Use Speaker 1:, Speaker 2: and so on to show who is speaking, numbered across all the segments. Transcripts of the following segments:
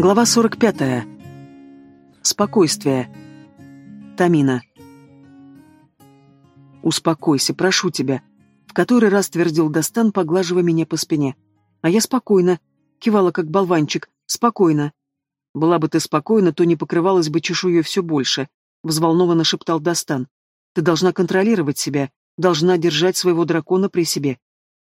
Speaker 1: Глава 45. Спокойствие. Тамина. «Успокойся, прошу тебя», — в который раз твердил Достан, поглаживая меня по спине. А я спокойно, кивала как болванчик, спокойно. «Была бы ты спокойна, то не покрывалась бы чешуей все больше», — взволнованно шептал Достан. «Ты должна контролировать себя, должна держать своего дракона при себе».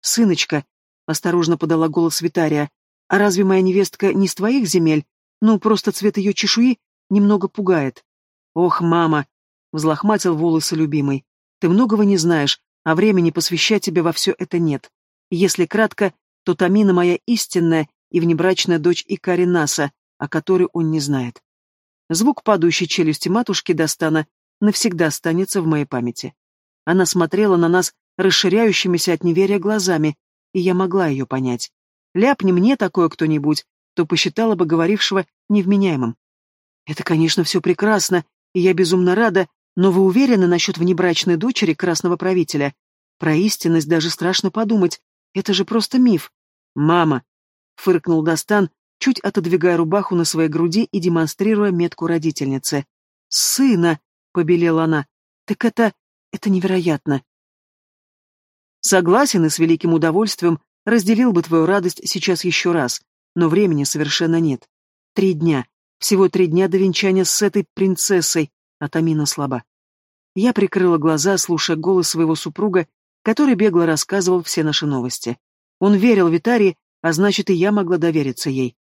Speaker 1: «Сыночка», — осторожно подала голос Витария, а разве моя невестка не с твоих земель? Ну, просто цвет ее чешуи немного пугает. Ох, мама, взлохматил волосы любимый. Ты многого не знаешь, а времени посвящать тебе во все это нет. Если кратко, то Тамина моя истинная и внебрачная дочь Икари Наса, о которой он не знает. Звук падающей челюсти матушки Достана навсегда останется в моей памяти. Она смотрела на нас расширяющимися от неверия глазами, и я могла ее понять. Ляпни мне такое кто-нибудь, то посчитала бы говорившего невменяемым. Это, конечно, все прекрасно, и я безумно рада, но вы уверены насчет внебрачной дочери красного правителя? Про истинность даже страшно подумать. Это же просто миф. Мама, фыркнул Достан, чуть отодвигая рубаху на своей груди и демонстрируя метку родительницы. Сына, побелела она. Так это... это невероятно. Согласен и с великим удовольствием Разделил бы твою радость сейчас еще раз, но времени совершенно нет. Три дня. Всего три дня до венчания с этой принцессой, а Тамина слаба. Я прикрыла глаза, слушая голос своего супруга, который бегло рассказывал все наши новости. Он верил Витарии, а значит, и я могла довериться ей.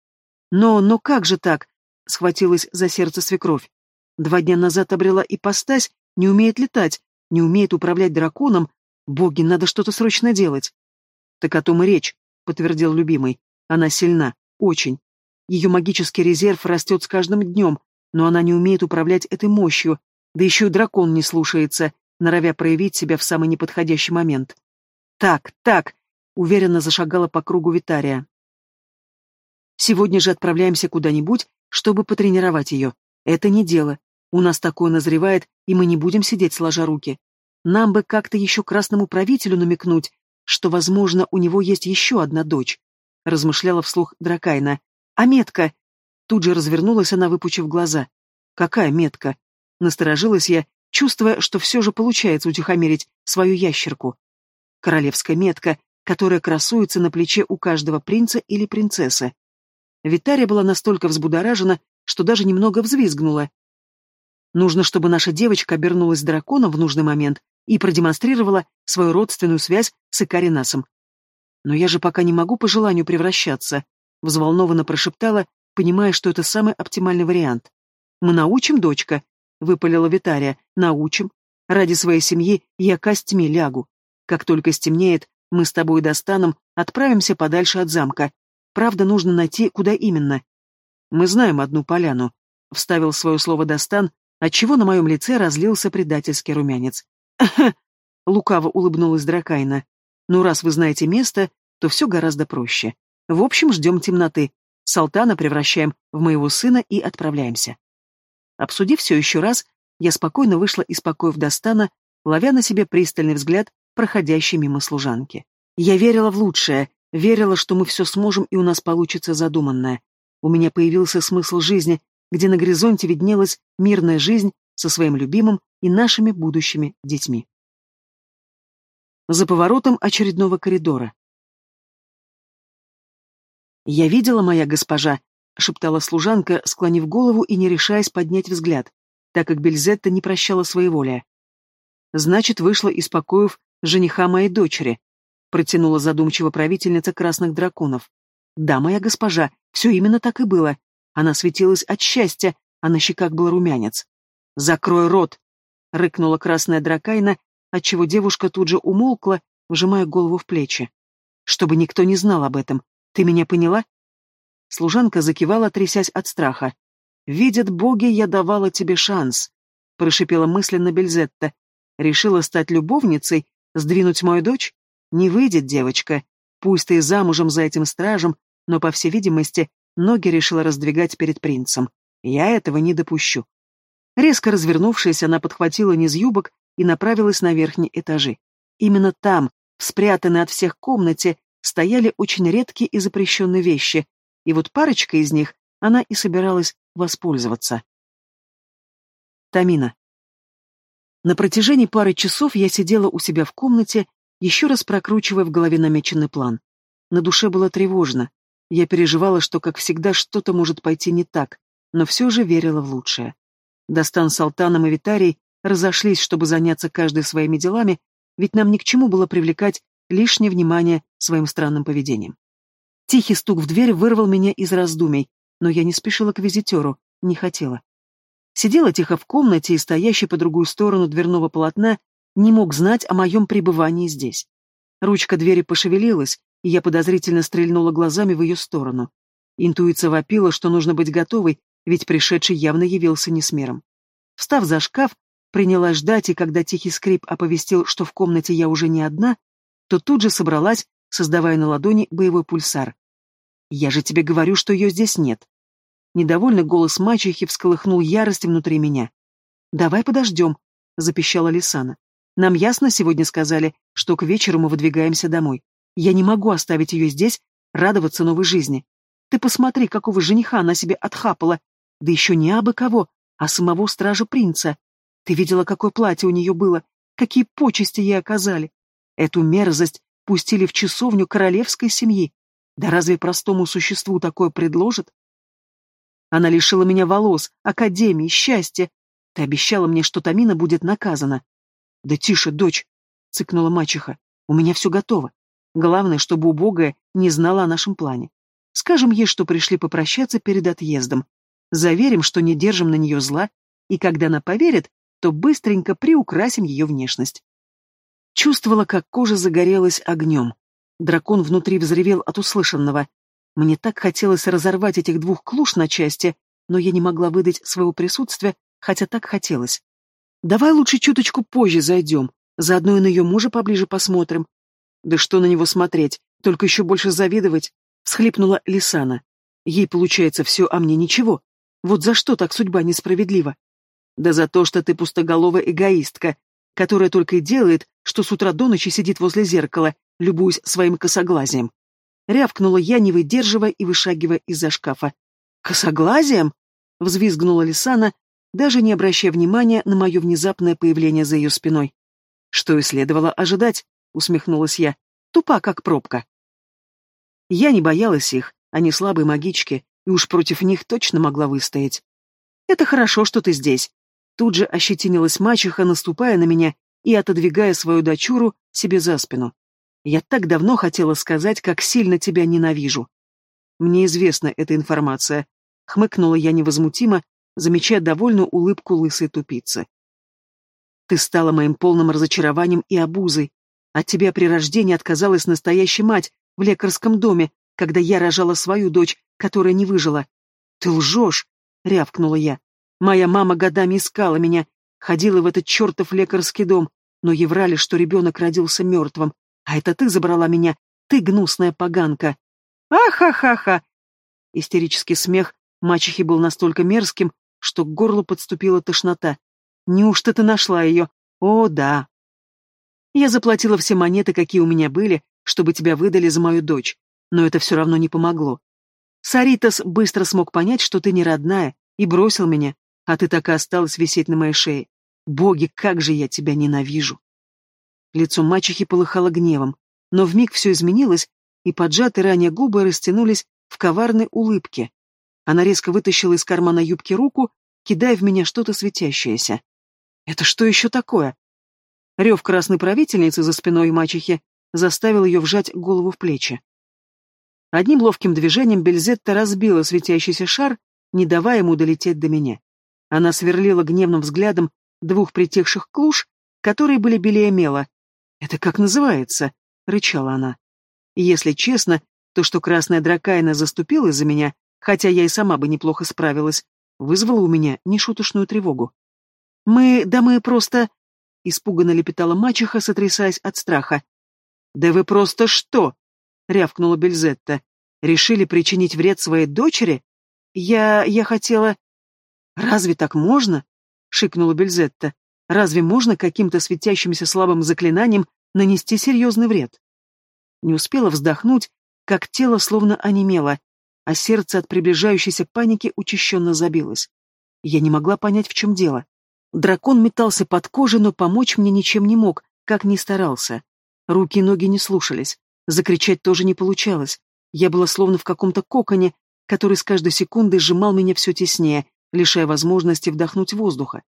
Speaker 1: Но, но как же так? Схватилась за сердце свекровь. Два дня назад обрела ипостась, не умеет летать, не умеет управлять драконом. Боги, надо что-то срочно делать. Так о том и речь, подтвердил любимый. Она сильна, очень. Ее магический резерв растет с каждым днем, но она не умеет управлять этой мощью, да еще и дракон не слушается, норовя проявить себя в самый неподходящий момент. Так, так, уверенно зашагала по кругу Витария. Сегодня же отправляемся куда-нибудь, чтобы потренировать ее. Это не дело. У нас такое назревает, и мы не будем сидеть сложа руки. Нам бы как-то еще красному правителю намекнуть, что, возможно, у него есть еще одна дочь, размышляла вслух Дракайна. А метка? Тут же развернулась она, выпучив глаза. Какая метка? Насторожилась я, чувствуя, что все же получается утихомирить свою ящерку. Королевская метка, которая красуется на плече у каждого принца или принцессы. Витария была настолько взбудоражена, что даже немного взвизгнула. Нужно, чтобы наша девочка обернулась драконом в нужный момент и продемонстрировала свою родственную связь с Икаринасом. «Но я же пока не могу по желанию превращаться», — взволнованно прошептала, понимая, что это самый оптимальный вариант. «Мы научим, дочка?» — выпалила Витария. «Научим. Ради своей семьи я костьми лягу. Как только стемнеет, мы с тобой достанем, отправимся подальше от замка. Правда, нужно найти, куда именно. Мы знаем одну поляну», — вставил свое слово Достан, отчего на моем лице разлился предательский румянец. лукаво улыбнулась Дракайна. «Ну, раз вы знаете место, то все гораздо проще. В общем, ждем темноты. Салтана превращаем в моего сына и отправляемся». Обсудив все еще раз, я спокойно вышла из покоев Достана, ловя на себе пристальный взгляд, проходящий мимо служанки. Я верила в лучшее, верила, что мы все сможем и у нас получится задуманное. У меня появился смысл жизни, где на горизонте виднелась мирная жизнь со своим любимым и нашими будущими детьми. За поворотом очередного коридора. «Я видела, моя госпожа», — шептала служанка, склонив голову и не решаясь поднять взгляд, так как Бельзетта не прощала своеволия. «Значит, вышла из покоев жениха моей дочери», — протянула задумчиво правительница красных драконов. «Да, моя госпожа, все именно так и было. Она светилась от счастья, а на щеках был румянец. «Закрой рот!» — рыкнула красная дракайна, отчего девушка тут же умолкла, вжимая голову в плечи. «Чтобы никто не знал об этом. Ты меня поняла?» Служанка закивала, трясясь от страха. «Видят боги, я давала тебе шанс», — прошипела мысленно Бельзетта. «Решила стать любовницей, сдвинуть мою дочь? Не выйдет, девочка. Пусть ты замужем за этим стражем, но, по всей видимости, ноги решила раздвигать перед принцем. Я этого не допущу. Резко развернувшись, она подхватила низ юбок и направилась на верхние этажи. Именно там, в спрятанной от всех комнате, стояли очень редкие и запрещенные вещи, и вот парочка из них она и собиралась воспользоваться. Тамина. На протяжении пары часов я сидела у себя в комнате, еще раз прокручивая в голове намеченный план. На душе было тревожно. Я переживала, что, как всегда, что-то может пойти не так, но все же верила в лучшее. Достан с Алтаном и Витарией разошлись, чтобы заняться каждый своими делами, ведь нам ни к чему было привлекать лишнее внимание своим странным поведением. Тихий стук в дверь вырвал меня из раздумий, но я не спешила к визитеру, не хотела. Сидела тихо в комнате, и стоящий по другую сторону дверного полотна не мог знать о моем пребывании здесь. Ручка двери пошевелилась, и я подозрительно стрельнула глазами в ее сторону. Интуиция вопила, что нужно быть готовой, ведь пришедший явно явился не с миром. Встав за шкаф, принялась ждать, и когда тихий скрип оповестил, что в комнате я уже не одна, то тут же собралась, создавая на ладони боевой пульсар. «Я же тебе говорю, что ее здесь нет». Недовольный голос мачехи всколыхнул ярость внутри меня. «Давай подождем», — запищала Лисана. «Нам ясно сегодня сказали, что к вечеру мы выдвигаемся домой. Я не могу оставить ее здесь, радоваться новой жизни. Ты посмотри, какого жениха она себе отхапала. Да еще не абы кого, а самого стража принца. Ты видела, какое платье у нее было, какие почести ей оказали. Эту мерзость пустили в часовню королевской семьи. Да разве простому существу такое предложат? Она лишила меня волос, академии, счастья. Ты обещала мне, что Тамина будет наказана. Да тише, дочь, цыкнула мачеха. У меня все готово. Главное, чтобы убогая не знала о нашем плане. Скажем ей, что пришли попрощаться перед отъездом. Заверим, что не держим на нее зла, и когда она поверит, то быстренько приукрасим ее внешность. Чувствовала, как кожа загорелась огнем. Дракон внутри взревел от услышанного. Мне так хотелось разорвать этих двух клуш на части, но я не могла выдать своего присутствия, хотя так хотелось. «Давай лучше чуточку позже зайдем, заодно и на ее мужа поближе посмотрим». «Да что на него смотреть, только еще больше завидовать», — всхлипнула Лисана. «Ей получается все, а мне ничего. Вот за что так судьба несправедлива?» «Да за то, что ты пустоголовая эгоистка, которая только и делает, что с утра до ночи сидит возле зеркала, любуясь своим косоглазием. Рявкнула я, не выдерживая и вышагивая из-за шкафа. «Косоглазием?» — взвизгнула Лисана, даже не обращая внимания на мое внезапное появление за ее спиной. «Что и следовало ожидать», — усмехнулась я, тупа, как пробка. Я не боялась их, они слабые магички, и уж против них точно могла выстоять. «Это хорошо, что ты здесь», Тут же ощетинилась мачеха, наступая на меня и отодвигая свою дочуру себе за спину. Я так давно хотела сказать, как сильно тебя ненавижу. Мне известна эта информация. Хмыкнула я невозмутимо, замечая довольную улыбку лысой тупицы. Ты стала моим полным разочарованием и обузой. От тебя при рождении отказалась настоящая мать в лекарском доме, когда я рожала свою дочь, которая не выжила. Ты лжешь, рявкнула я. Моя мама годами искала меня, ходила в этот чертов лекарский дом, но ей что ребенок родился мертвым. А это ты забрала меня, ты гнусная поганка. Ахахаха! Истерический смех мачехи был настолько мерзким, что к горлу подступила тошнота. Неужто ты нашла ее? О, да. Я заплатила все монеты, какие у меня были, чтобы тебя выдали за мою дочь, но это все равно не помогло. Саритас быстро смог понять, что ты не родная, и бросил меня, а ты так и осталась висеть на моей шее. Боги, как же я тебя ненавижу!» Лицо мачехи полыхало гневом, но вмиг все изменилось, и поджатые ранее губы растянулись в коварной улыбке. Она резко вытащила из кармана юбки руку, кидая в меня что-то светящееся. «Это что еще такое?» Рев красной правительницы за спиной мачехи заставил ее вжать голову в плечи. Одним ловким движением Бельзетта разбила светящийся шар, не давая ему долететь до меня. Она сверлила гневным взглядом двух притихших клуш, которые были белее мела. «Это как называется?» — рычала она. если честно, то, что красная дракайна заступила за меня, хотя я и сама бы неплохо справилась, вызвало у меня нешуточную тревогу. «Мы... да мы просто...» — испуганно лепетала мачеха, сотрясаясь от страха. «Да вы просто что?» — рявкнула Бельзетта. «Решили причинить вред своей дочери? Я... я хотела...» «Разве так можно?» — шикнула Бельзетта. «Разве можно каким-то светящимся слабым заклинанием нанести серьезный вред?» Не успела вздохнуть, как тело словно онемело. а сердце от приближающейся паники учащенно забилось. Я не могла понять, в чем дело. Дракон метался под кожей, но помочь мне ничем не мог, как ни старался. Руки и ноги не слушались. Закричать тоже не получалось. Я была словно в каком-то коконе, который с каждой секундой сжимал меня все теснее, лишая возможности вдохнуть воздуха.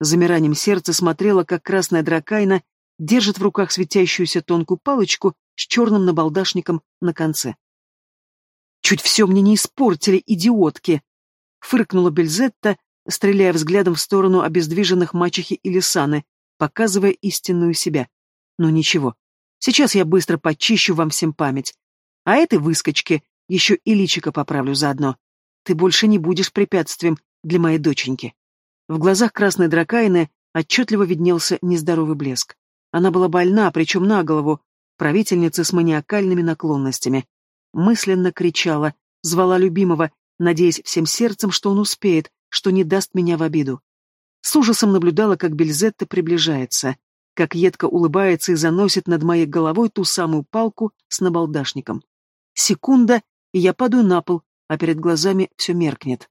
Speaker 1: Замиранием сердца смотрела, как красная дракайна держит в руках светящуюся тонкую палочку с черным набалдашником на конце. «Чуть все мне не испортили, идиотки!» — фыркнула Бельзетта, стреляя взглядом в сторону обездвиженных мачехи и Лисаны, показывая истинную себя. «Ну ничего, сейчас я быстро почищу вам всем память. А этой выскочке еще и личико поправлю заодно. Ты больше не будешь препятствием для моей доченьки». В глазах красной дракайны отчетливо виднелся нездоровый блеск. Она была больна, причем на голову, правительница с маниакальными наклонностями. Мысленно кричала, звала любимого, надеясь всем сердцем, что он успеет, что не даст меня в обиду. С ужасом наблюдала, как Бельзетта приближается, как едко улыбается и заносит над моей головой ту самую палку с набалдашником. Секунда, и я падаю на пол, а перед глазами все меркнет.